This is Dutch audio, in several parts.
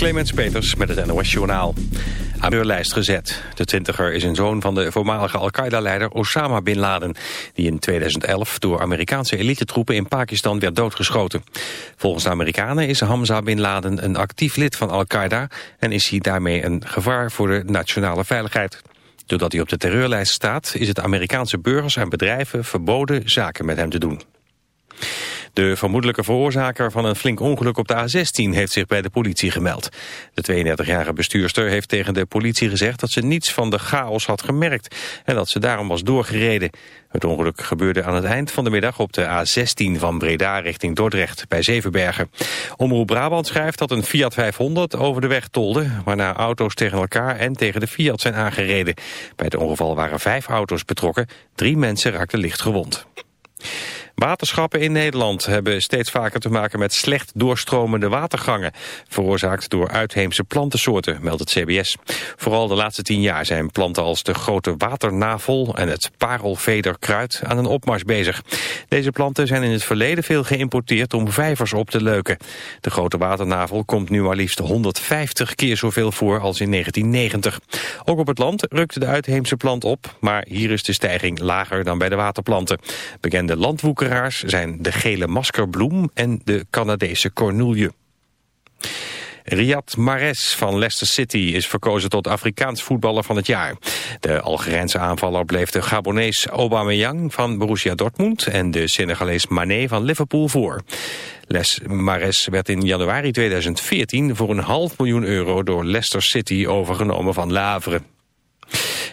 Clemens Peters met het NOS Journaal. Aan de lijst gezet. De twintiger is een zoon van de voormalige Al-Qaeda-leider Osama Bin Laden... die in 2011 door Amerikaanse elitetroepen in Pakistan werd doodgeschoten. Volgens de Amerikanen is Hamza Bin Laden een actief lid van Al-Qaeda... en is hij daarmee een gevaar voor de nationale veiligheid. Doordat hij op de terreurlijst staat... is het Amerikaanse burgers en bedrijven verboden zaken met hem te doen. De vermoedelijke veroorzaker van een flink ongeluk op de A16 heeft zich bij de politie gemeld. De 32-jarige bestuurster heeft tegen de politie gezegd dat ze niets van de chaos had gemerkt en dat ze daarom was doorgereden. Het ongeluk gebeurde aan het eind van de middag op de A16 van Breda richting Dordrecht bij Zevenbergen. Omroep Brabant schrijft dat een Fiat 500 over de weg tolde, waarna auto's tegen elkaar en tegen de Fiat zijn aangereden. Bij het ongeval waren vijf auto's betrokken, drie mensen raakten licht gewond. Waterschappen in Nederland hebben steeds vaker te maken met slecht doorstromende watergangen, veroorzaakt door uitheemse plantensoorten, meldt het CBS. Vooral de laatste tien jaar zijn planten als de grote waternavel en het parelvederkruid aan een opmars bezig. Deze planten zijn in het verleden veel geïmporteerd om vijvers op te leuken. De grote waternavel komt nu maar liefst 150 keer zoveel voor als in 1990. Ook op het land rukt de uitheemse plant op, maar hier is de stijging lager dan bij de waterplanten. Bekende zijn de gele maskerbloem en de Canadese cornoelje. Riyad Mahrez van Leicester City is verkozen tot Afrikaans voetballer van het jaar. De Algerijnse aanvaller bleef de Gabonees Aubameyang van Borussia Dortmund en de Senegalees Mané van Liverpool voor. Les Mahrez werd in januari 2014 voor een half miljoen euro door Leicester City overgenomen van Lavre.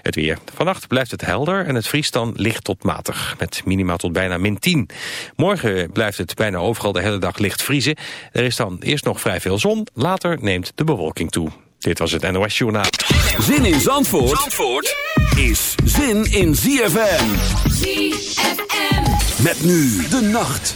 Het weer. Vannacht blijft het helder en het vriest dan licht tot matig. Met minima tot bijna min 10. Morgen blijft het bijna overal de hele dag licht vriezen. Er is dan eerst nog vrij veel zon. Later neemt de bewolking toe. Dit was het NOS Journaal. Zin in Zandvoort, Zandvoort is zin in ZFM. ZFM. Met nu de nacht.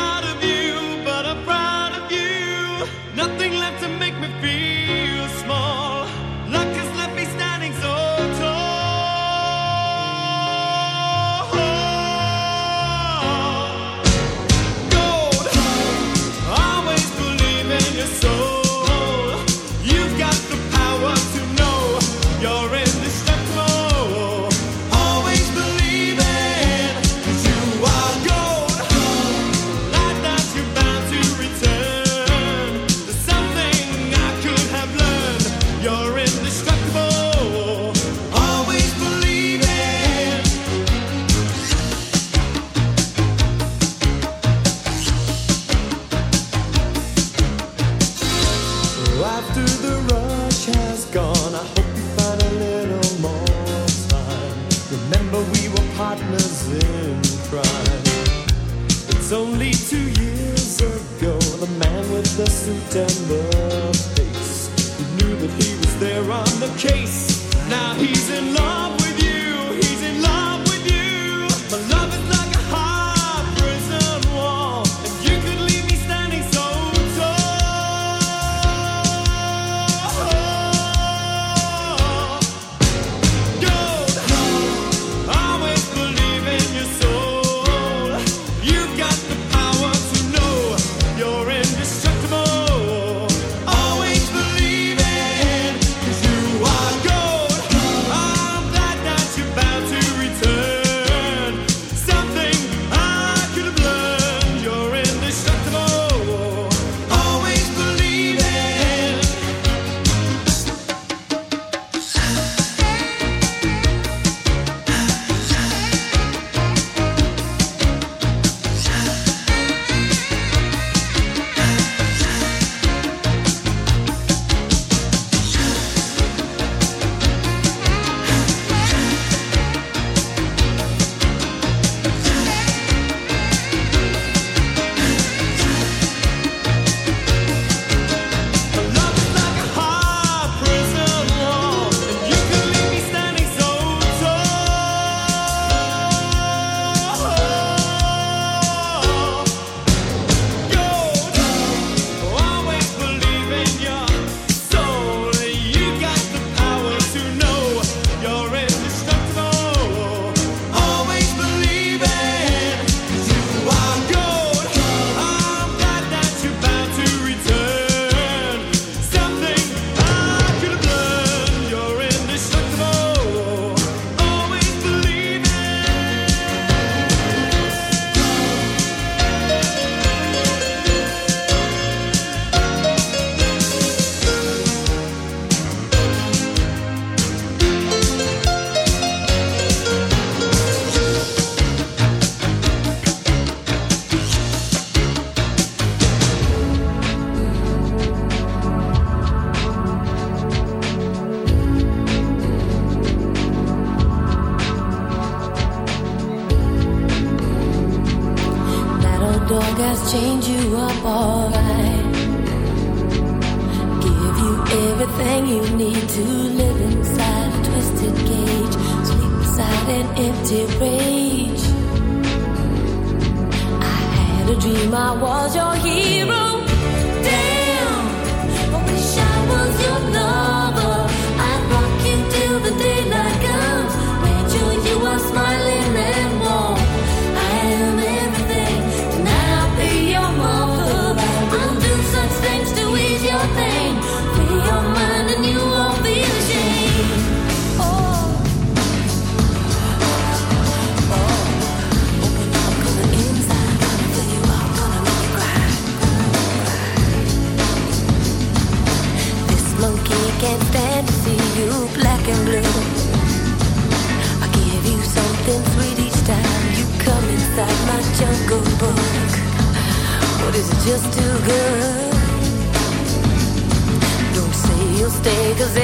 and blues. I give you something sweet each time you come inside my jungle book. But is it just too good? Don't say you'll stay, cause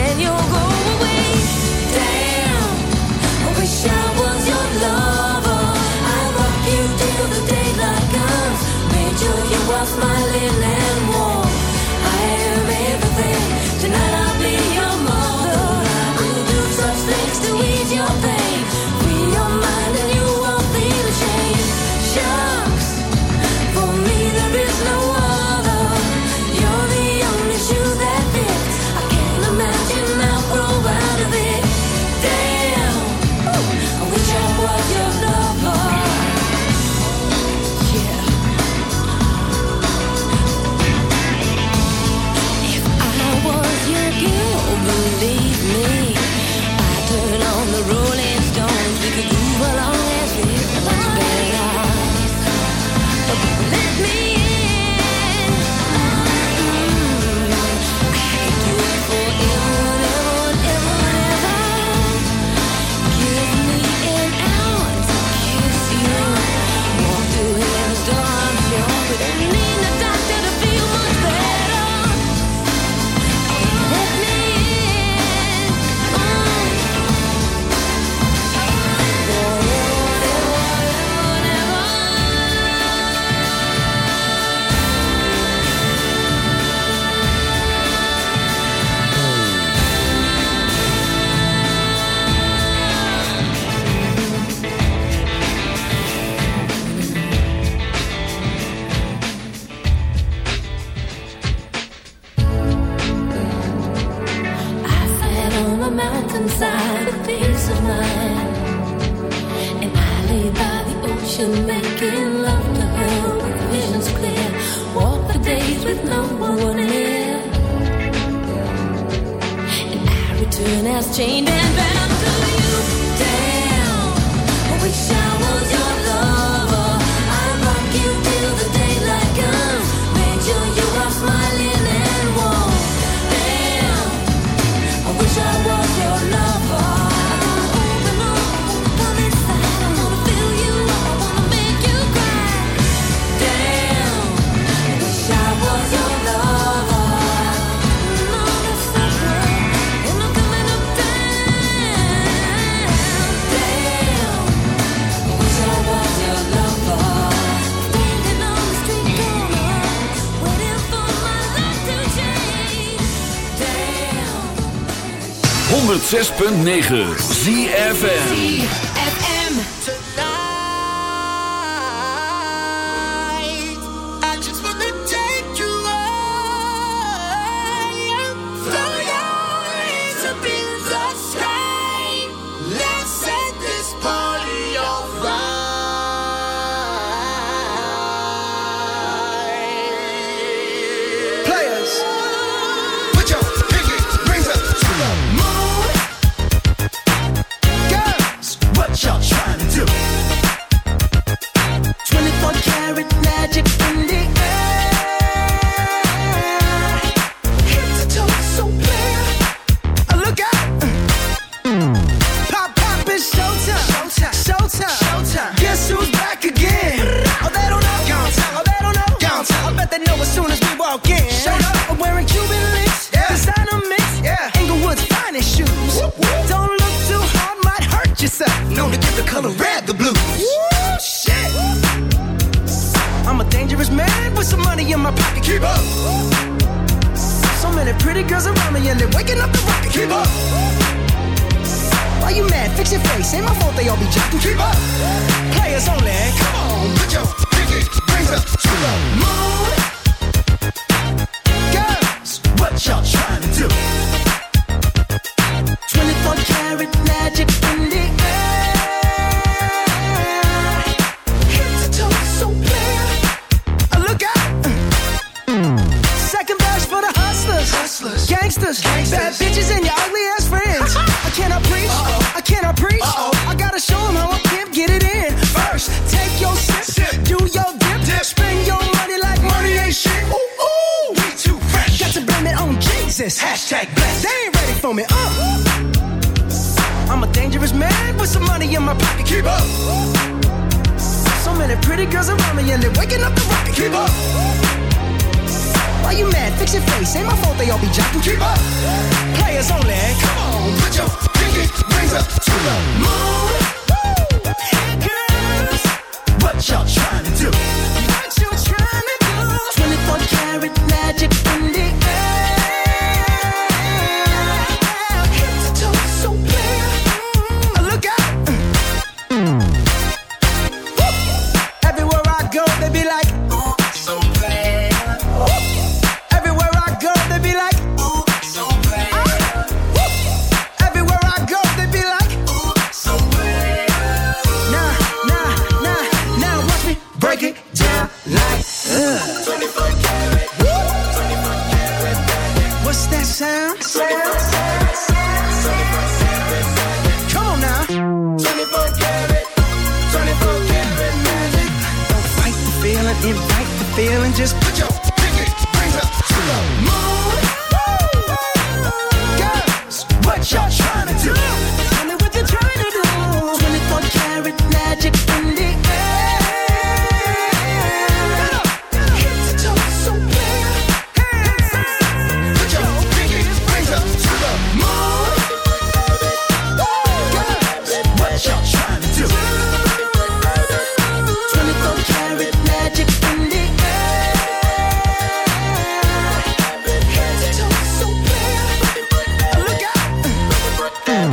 106.9 ZFN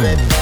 Red.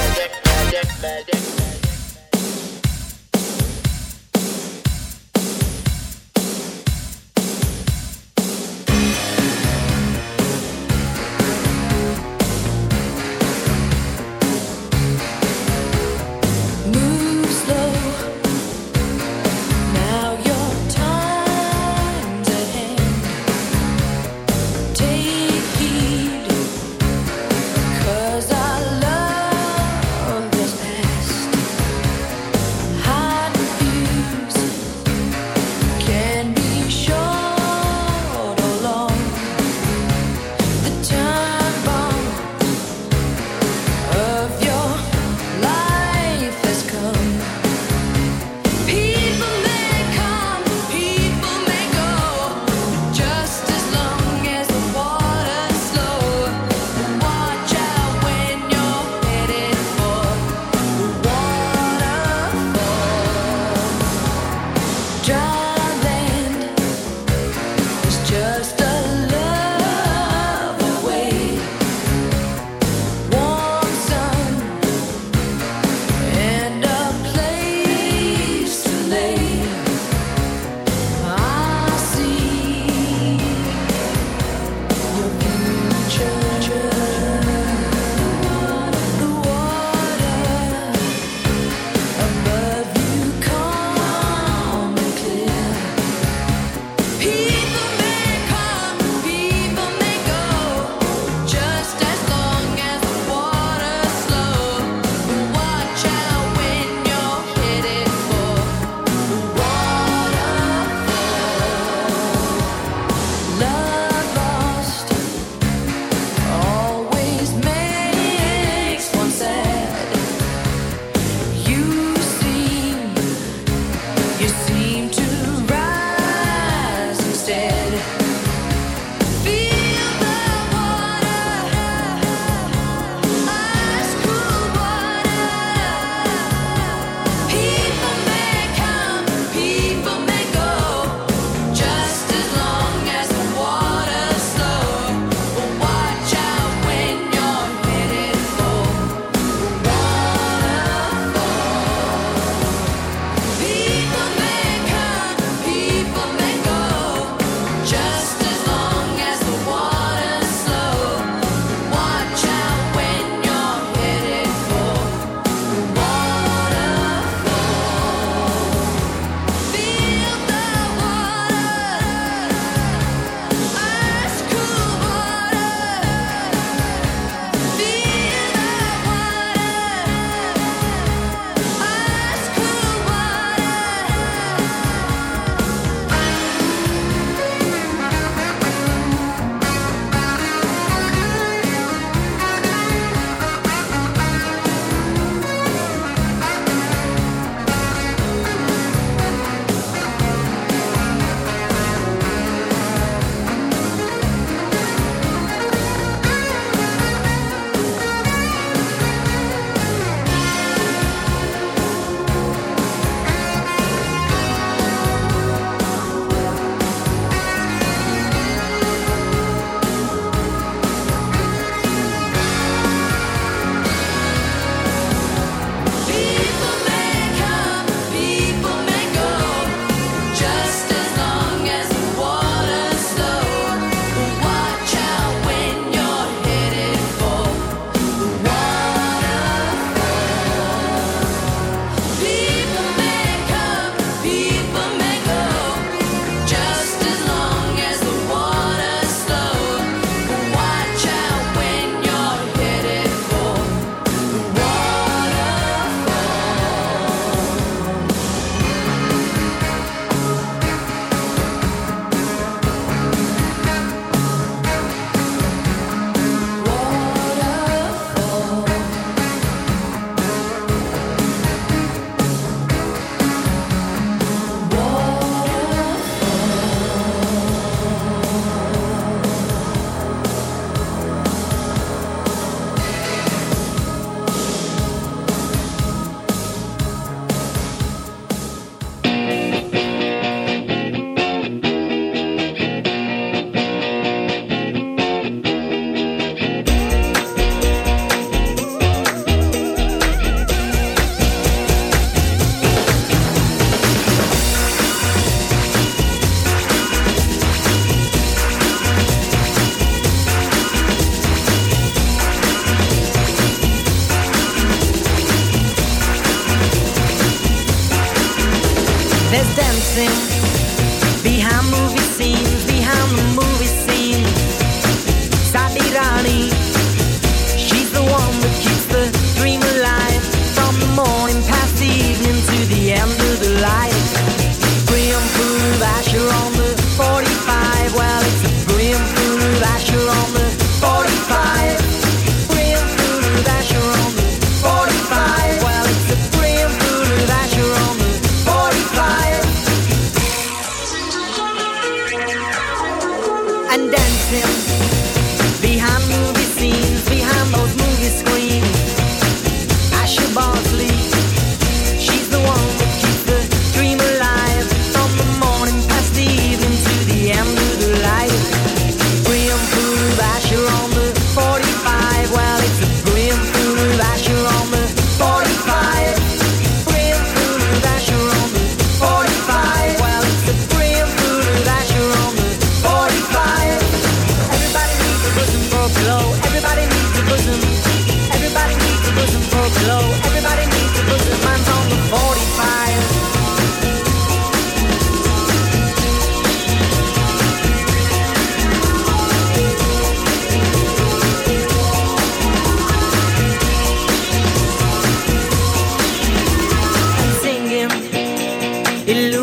illusion.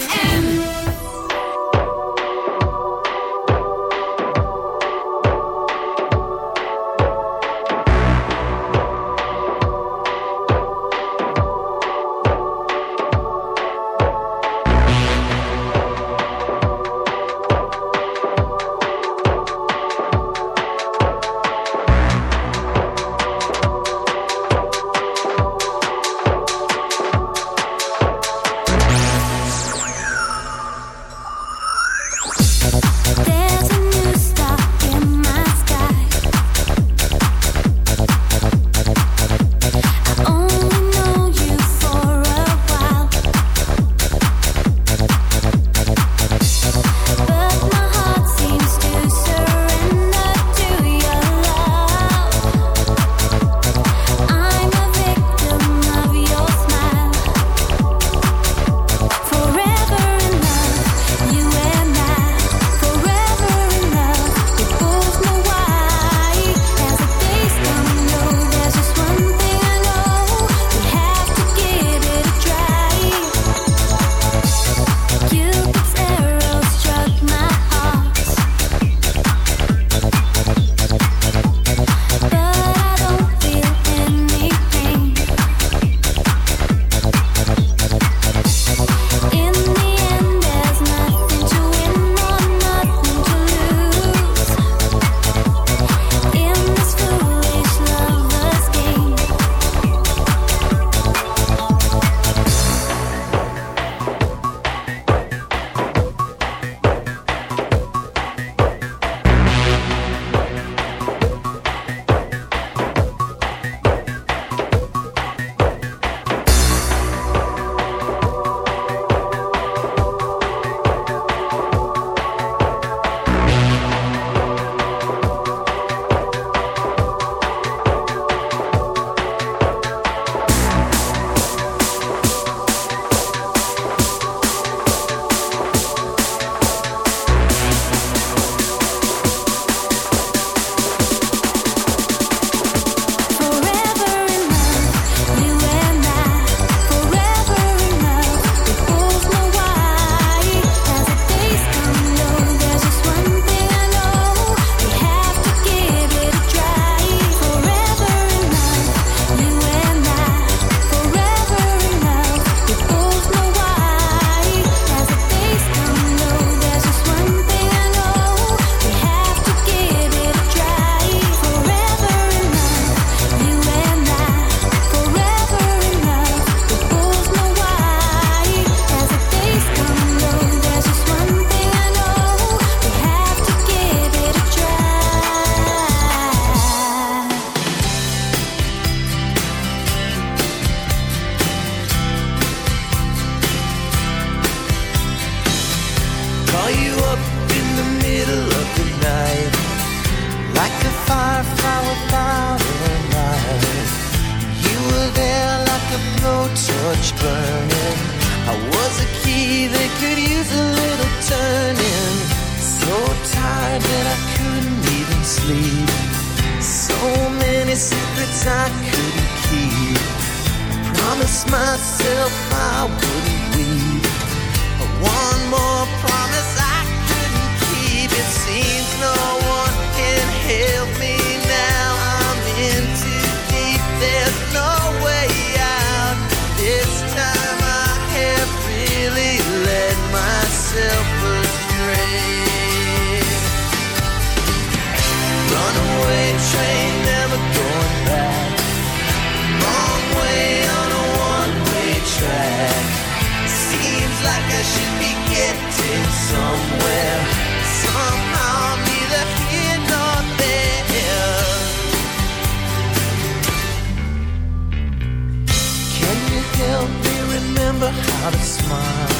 remember how to smile.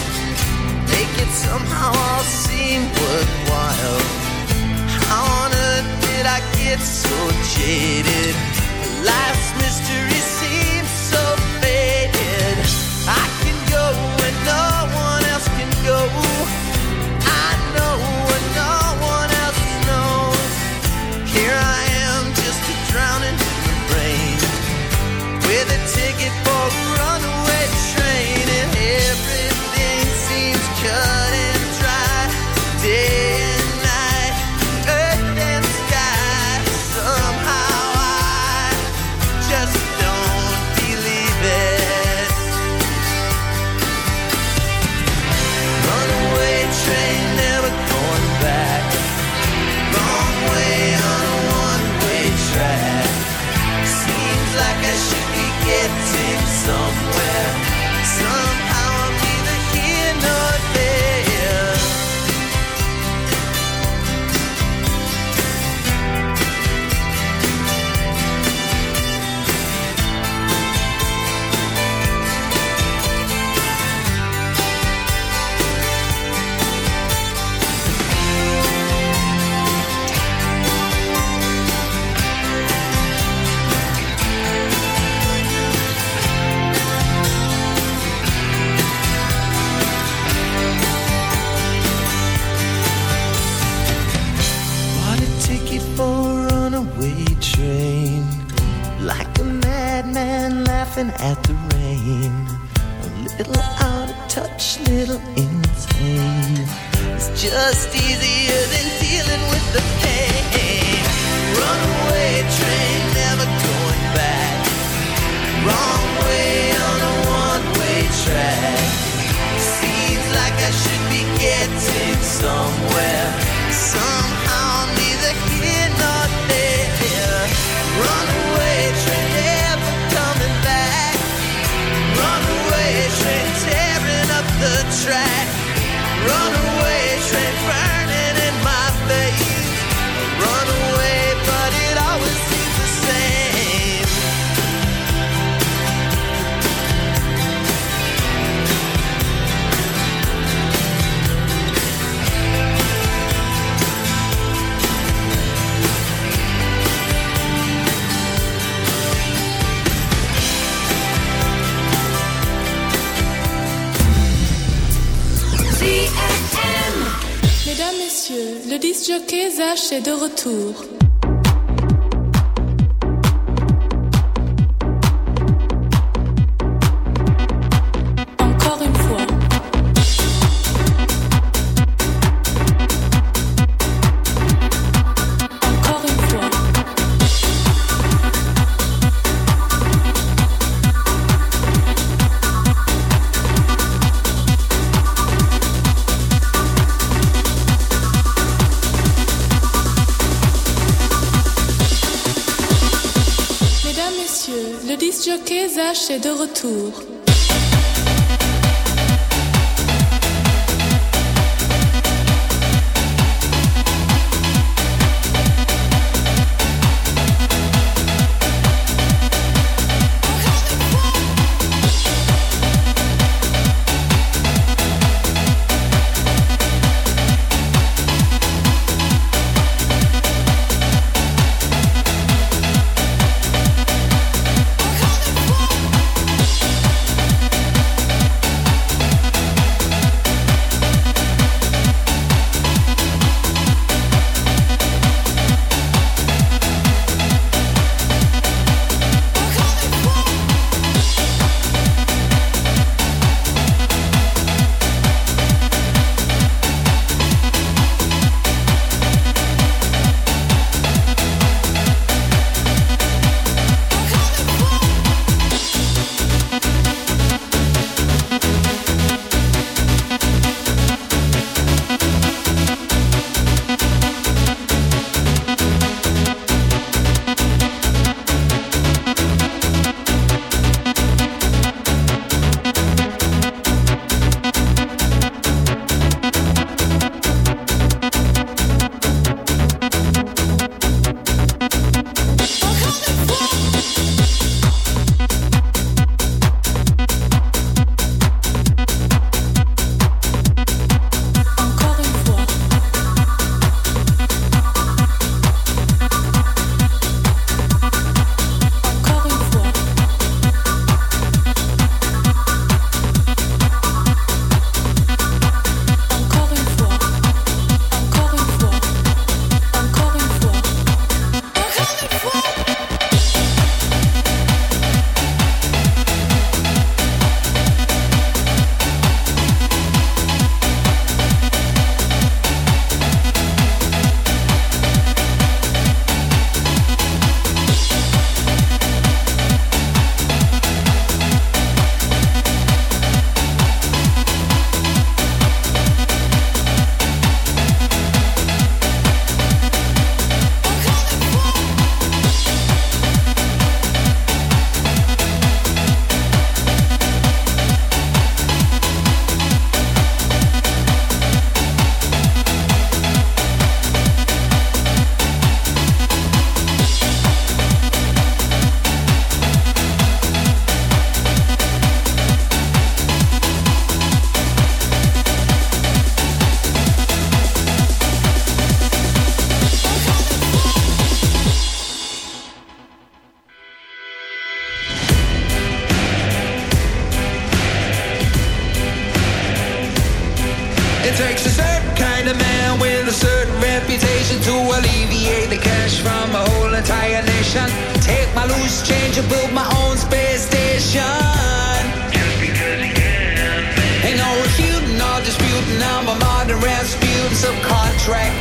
Make it somehow all seem worthwhile. How on earth did I get so jaded? Life's mystery seems messieurs, le disjockey Zach est de retour. de retour.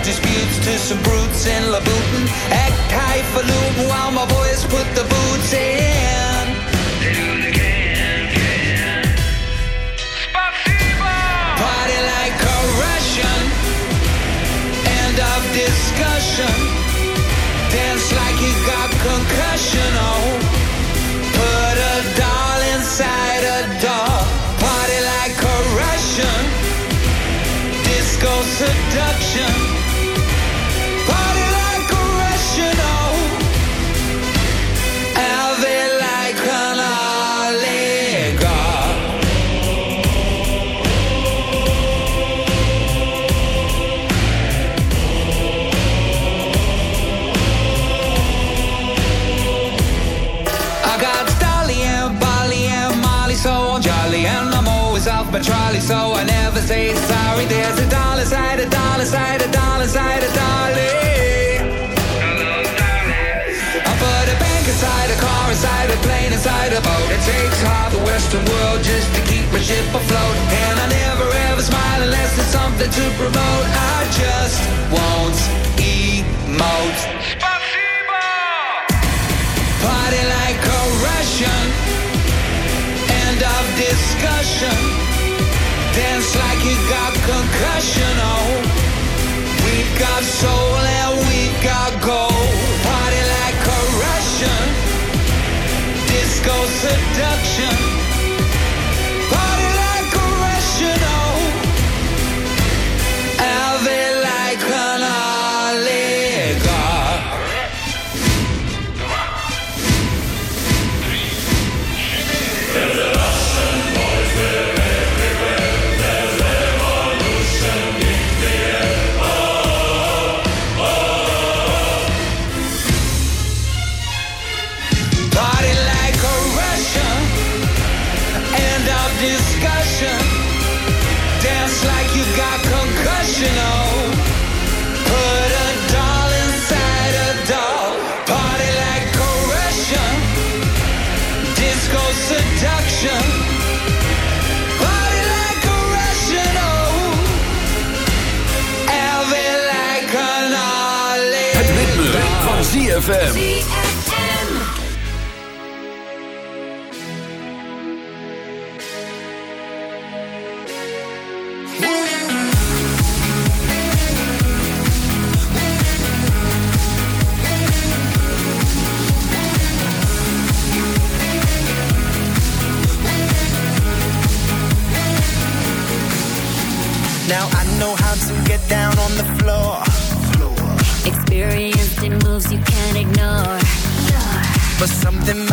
disputes to some brutes in Labutin. Act high for Luton while my boys put the boots in. They do the can, can. Spasibo! Party like a Russian. End of discussion. Dance like he got concussion. Oh, put a doll inside a doll. Party like a Russian. Disco seduction nothing to promote. I just won't emote. Spasibo! Party like a Russian. End of discussion. ZFM.